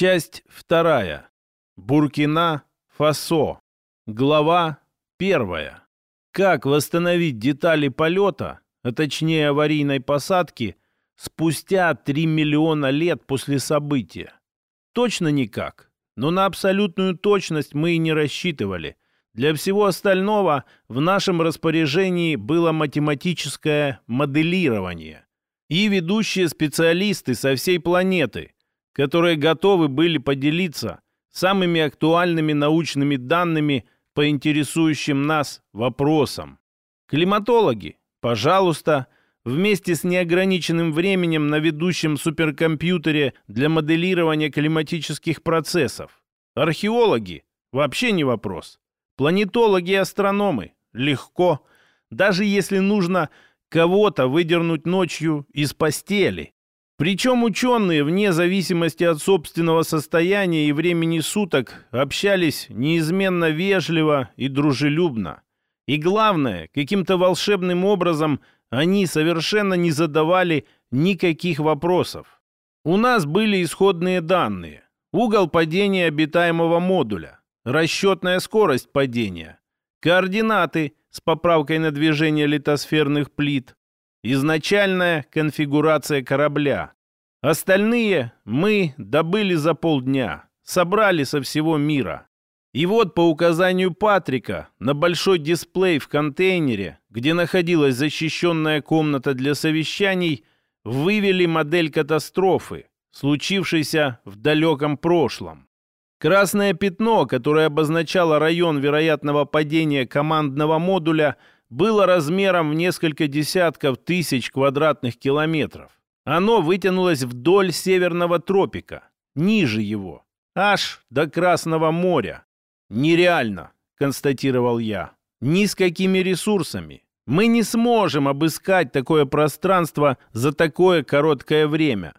Часть вторая. Буркина-Фасо. Глава первая. Как восстановить детали полета, а точнее аварийной посадки, спустя 3 миллиона лет после события? Точно никак. Но на абсолютную точность мы и не рассчитывали. Для всего остального в нашем распоряжении было математическое моделирование. И ведущие специалисты со всей планеты, которые готовы были поделиться самыми актуальными научными данными по интересующим нас вопросам. Климатологи, пожалуйста, вместе с неограниченным временем на ведущем суперкомпьютере для моделирования климатических процессов. Археологи – вообще не вопрос. Планетологи и астрономы – легко. Даже если нужно кого-то выдернуть ночью из постели. Причем ученые, вне зависимости от собственного состояния и времени суток, общались неизменно вежливо и дружелюбно. И главное, каким-то волшебным образом они совершенно не задавали никаких вопросов. У нас были исходные данные. Угол падения обитаемого модуля, расчетная скорость падения, координаты с поправкой на движение литосферных плит, изначальная конфигурация корабля. Остальные мы добыли за полдня, собрали со всего мира. И вот по указанию Патрика на большой дисплей в контейнере, где находилась защищенная комната для совещаний, вывели модель катастрофы, случившейся в далеком прошлом. Красное пятно, которое обозначало район вероятного падения командного модуля, было размером в несколько десятков тысяч квадратных километров. Оно вытянулось вдоль северного тропика, ниже его, аж до Красного моря. «Нереально», — констатировал я, — «ни с какими ресурсами. Мы не сможем обыскать такое пространство за такое короткое время.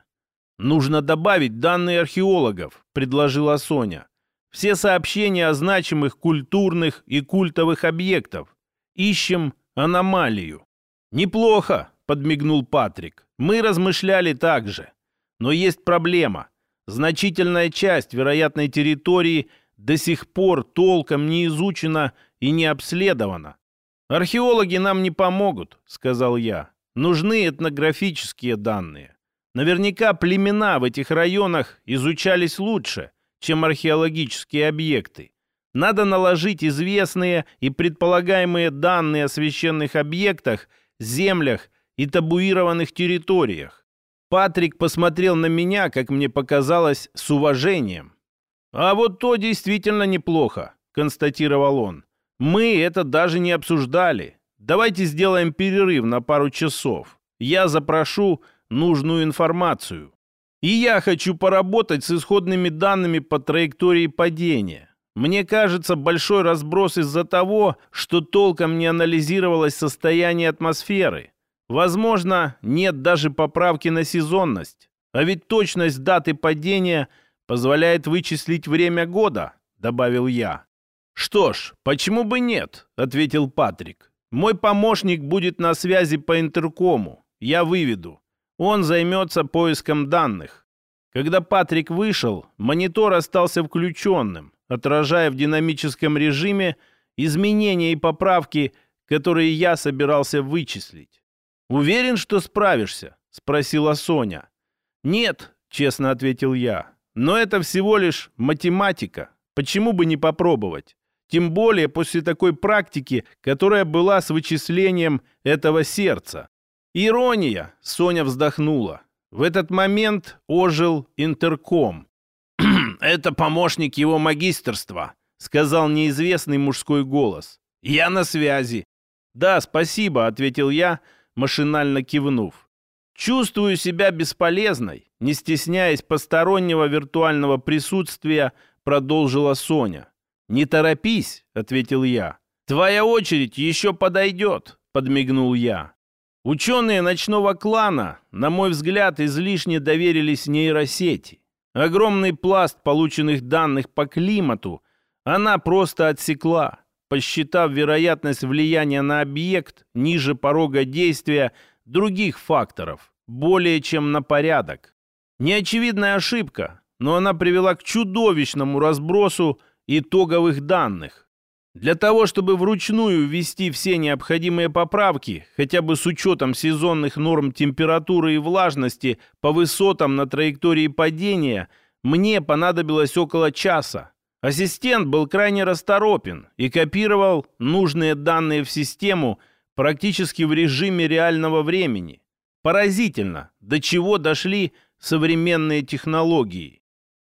«Нужно добавить данные археологов», — предложила Соня. «Все сообщения о значимых культурных и культовых объектов. Ищем аномалию». «Неплохо», — подмигнул Патрик. «Мы размышляли так же. Но есть проблема. Значительная часть вероятной территории до сих пор толком не изучена и не обследована. «Археологи нам не помогут», — сказал я. «Нужны этнографические данные. Наверняка племена в этих районах изучались лучше, чем археологические объекты. Надо наложить известные и предполагаемые данные о священных объектах, землях и табуированных территориях. Патрик посмотрел на меня, как мне показалось, с уважением. «А вот то действительно неплохо», — констатировал он. «Мы это даже не обсуждали. Давайте сделаем перерыв на пару часов. Я запрошу нужную информацию. И я хочу поработать с исходными данными по траектории падения. Мне кажется, большой разброс из-за того, что толком не анализировалось состояние атмосферы. Возможно, нет даже поправки на сезонность. А ведь точность даты падения позволяет вычислить время года, добавил я. Что ж, почему бы нет, ответил Патрик. Мой помощник будет на связи по интеркому. Я выведу. Он займется поиском данных. Когда Патрик вышел, монитор остался включенным, отражая в динамическом режиме изменения и поправки, которые я собирался вычислить. «Уверен, что справишься?» — спросила Соня. «Нет», — честно ответил я, — «но это всего лишь математика. Почему бы не попробовать? Тем более после такой практики, которая была с вычислением этого сердца. «Ирония!» — Соня вздохнула. В этот момент ожил интерком. «Это помощник его магистерства», — сказал неизвестный мужской голос. «Я на связи». «Да, спасибо», — ответил я, машинально кивнув. «Чувствую себя бесполезной», — не стесняясь постороннего виртуального присутствия, продолжила Соня. «Не торопись», — ответил я. «Твоя очередь еще подойдет», — подмигнул я. Ученые ночного клана, на мой взгляд, излишне доверились нейросети. Огромный пласт полученных данных по климату она просто отсекла, посчитав вероятность влияния на объект ниже порога действия других факторов, более чем на порядок. Неочевидная ошибка, но она привела к чудовищному разбросу итоговых данных. Для того, чтобы вручную ввести все необходимые поправки, хотя бы с учетом сезонных норм температуры и влажности по высотам на траектории падения, мне понадобилось около часа. Ассистент был крайне расторопен и копировал нужные данные в систему практически в режиме реального времени. Поразительно, до чего дошли современные технологии.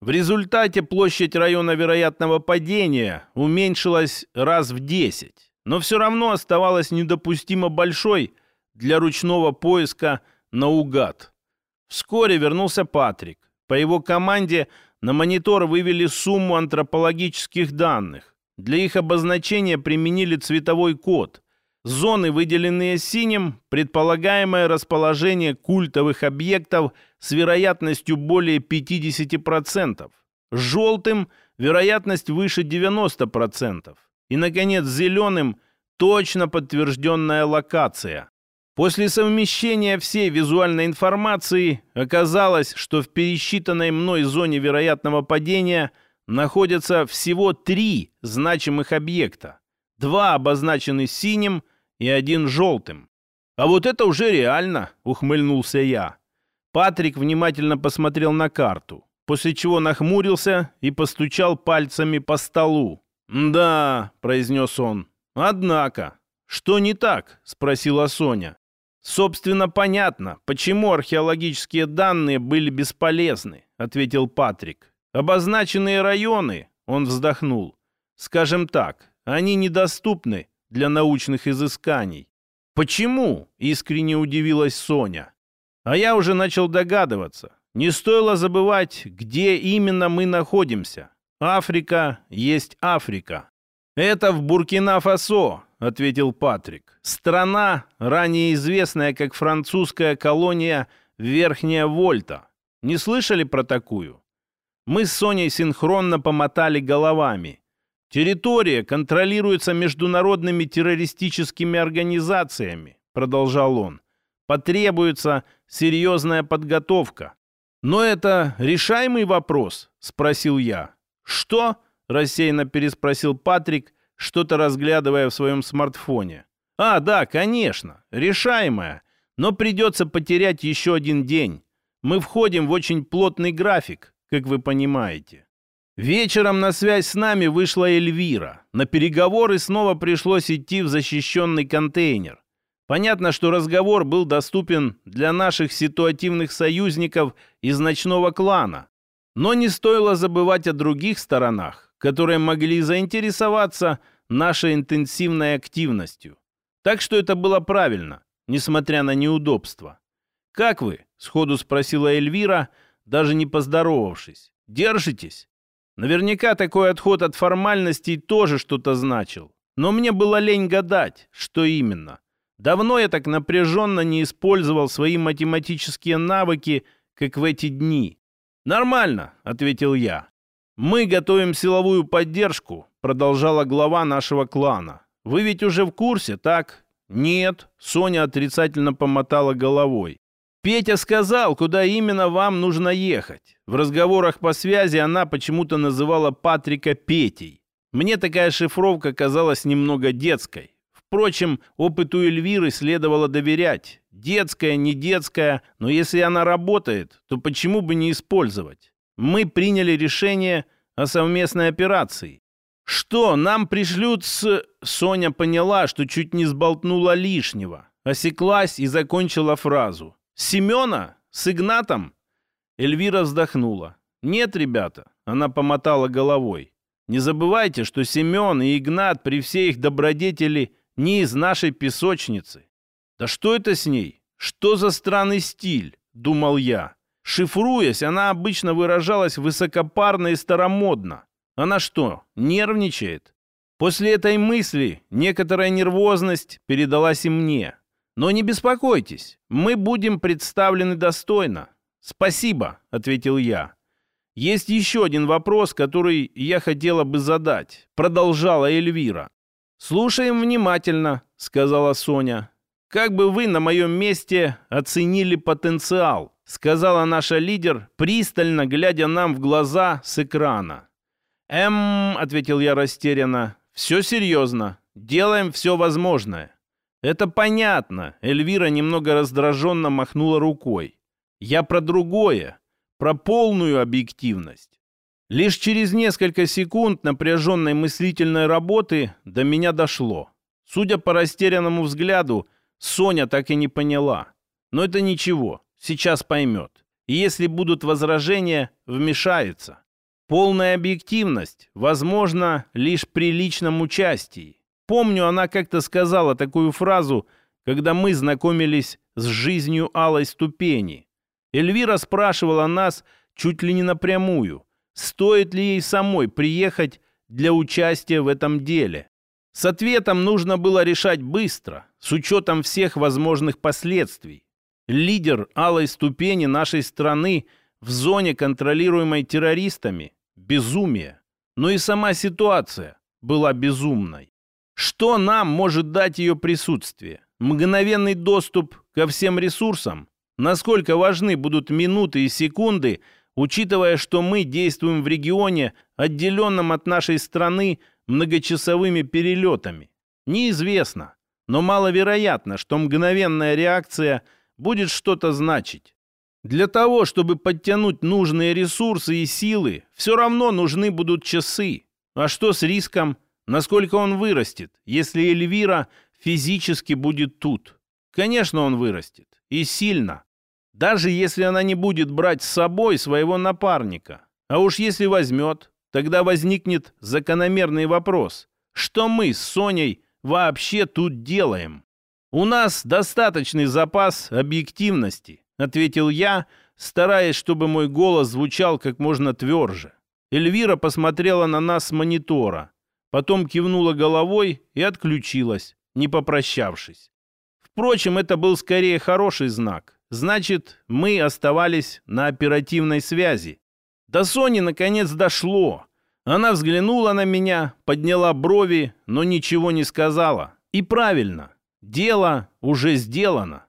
В результате площадь района вероятного падения уменьшилась раз в 10, но все равно оставалась недопустимо большой для ручного поиска наугад. Вскоре вернулся Патрик. По его команде на монитор вывели сумму антропологических данных. Для их обозначения применили цветовой код. Зоны, выделенные синим, предполагаемое расположение культовых объектов с вероятностью более 50%. Желтым – вероятность выше 90%. И, наконец, зеленым – точно подтвержденная локация. После совмещения всей визуальной информации оказалось, что в пересчитанной мной зоне вероятного падения находятся всего три значимых объекта. Два обозначены синим – и один желтым. «А вот это уже реально!» — ухмыльнулся я. Патрик внимательно посмотрел на карту, после чего нахмурился и постучал пальцами по столу. «Да», — произнес он, — «однако». «Что не так?» — спросила Соня. «Собственно, понятно, почему археологические данные были бесполезны», — ответил Патрик. «Обозначенные районы», — он вздохнул, — «скажем так, они недоступны для научных изысканий. «Почему?» — искренне удивилась Соня. А я уже начал догадываться. Не стоило забывать, где именно мы находимся. Африка есть Африка. «Это в Буркина-Фасо», — ответил Патрик. «Страна, ранее известная как французская колония Верхняя Вольта. Не слышали про такую?» Мы с Соней синхронно помотали головами. Территория контролируется международными террористическими организациями, продолжал он. Потребуется серьезная подготовка. Но это решаемый вопрос, спросил я. Что? рассеянно переспросил Патрик, что-то разглядывая в своем смартфоне. А, да, конечно, решаемая, но придется потерять еще один день. Мы входим в очень плотный график, как вы понимаете. Вечером на связь с нами вышла Эльвира. На переговоры снова пришлось идти в защищенный контейнер. Понятно, что разговор был доступен для наших ситуативных союзников из ночного клана. Но не стоило забывать о других сторонах, которые могли заинтересоваться нашей интенсивной активностью. Так что это было правильно, несмотря на неудобства. «Как вы?» — сходу спросила Эльвира, даже не поздоровавшись. «Держитесь?» Наверняка такой отход от формальностей тоже что-то значил. Но мне было лень гадать, что именно. Давно я так напряженно не использовал свои математические навыки, как в эти дни. «Нормально», — ответил я. «Мы готовим силовую поддержку», — продолжала глава нашего клана. «Вы ведь уже в курсе, так?» «Нет», — Соня отрицательно помотала головой. Петя сказал, куда именно вам нужно ехать. В разговорах по связи она почему-то называла Патрика Петей. Мне такая шифровка казалась немного детской. Впрочем, опыту Эльвиры следовало доверять. Детская, не детская, но если она работает, то почему бы не использовать? Мы приняли решение о совместной операции. Что, нам пришлют с... Соня поняла, что чуть не сболтнула лишнего. Осеклась и закончила фразу. Семена? С Игнатом?» Эльвира вздохнула. «Нет, ребята», — она помотала головой. «Не забывайте, что Семен и Игнат при всей их добродетели не из нашей песочницы». «Да что это с ней? Что за странный стиль?» — думал я. Шифруясь, она обычно выражалась высокопарно и старомодно. Она что, нервничает? После этой мысли некоторая нервозность передалась и мне. Но не беспокойтесь, мы будем представлены достойно. Спасибо, ответил я. Есть еще один вопрос, который я хотела бы задать, продолжала Эльвира. Слушаем внимательно, сказала Соня. Как бы вы на моем месте оценили потенциал? — сказала наша лидер, пристально глядя нам в глаза с экрана. «Эм», — ответил я растерянно, — «все серьезно. Делаем все возможное». «Это понятно», — Эльвира немного раздраженно махнула рукой. «Я про другое, про полную объективность. Лишь через несколько секунд напряженной мыслительной работы до меня дошло. Судя по растерянному взгляду, Соня так и не поняла. Но это ничего, сейчас поймет. И если будут возражения, вмешается. Полная объективность, возможно, лишь при личном участии. Помню, она как-то сказала такую фразу, когда мы знакомились с жизнью алой ступени. Эльвира спрашивала нас чуть ли не напрямую, стоит ли ей самой приехать для участия в этом деле. С ответом нужно было решать быстро, с учетом всех возможных последствий. Лидер алой ступени нашей страны в зоне, контролируемой террористами, безумие. Но и сама ситуация была безумной. Что нам может дать ее присутствие? Мгновенный доступ ко всем ресурсам? Насколько важны будут минуты и секунды, учитывая, что мы действуем в регионе, отделенном от нашей страны многочасовыми перелетами. Неизвестно, но маловероятно, что мгновенная реакция будет что-то значить. Для того, чтобы подтянуть нужные ресурсы и силы, все равно нужны будут часы. А что с риском? Насколько он вырастет, если Эльвира физически будет тут? Конечно, он вырастет. И сильно. Даже если она не будет брать с собой своего напарника. А уж если возьмет, Тогда возникнет закономерный вопрос. Что мы с Соней вообще тут делаем? У нас достаточный запас объективности, ответил я, стараясь, чтобы мой голос звучал как можно тверже. Эльвира посмотрела на нас с монитора, потом кивнула головой и отключилась, не попрощавшись. Впрочем, это был скорее хороший знак. Значит, мы оставались на оперативной связи. До Сони наконец дошло. Она взглянула на меня, подняла брови, но ничего не сказала. И правильно, дело уже сделано.